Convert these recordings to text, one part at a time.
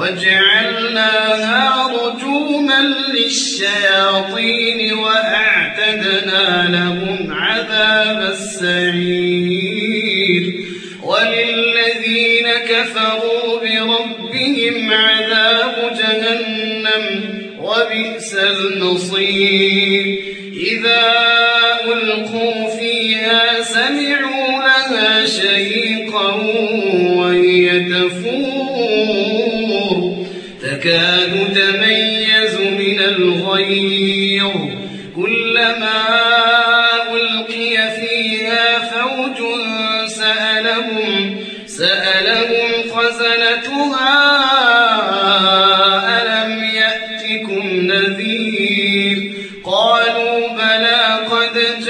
وجعلناها رجوما للشياطين وأعتدنا لهم عذاب السعير. وللذين كفروا بربهم عذاب جهنم وبئس المصير. إذا ألقوا فيها سمعوا لها شهيقا تكاد تميز من الغير كلما ألقي فيها فوج سألهم سألهم خزنتها ألم يأتكم نذير؟ قالوا بلى قد جاءنا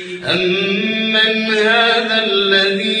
أمن هذا الذي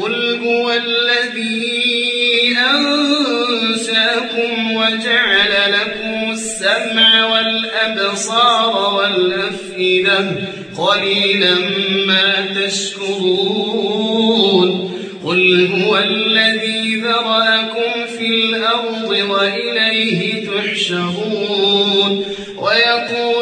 قل هو الذي أنشأكم وجعل لكم السمع والأبصار والأفئدة قليلا ما تشكرون قل هو الذي ذرأكم في الأرض وإليه تحشرون ويقولون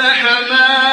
إن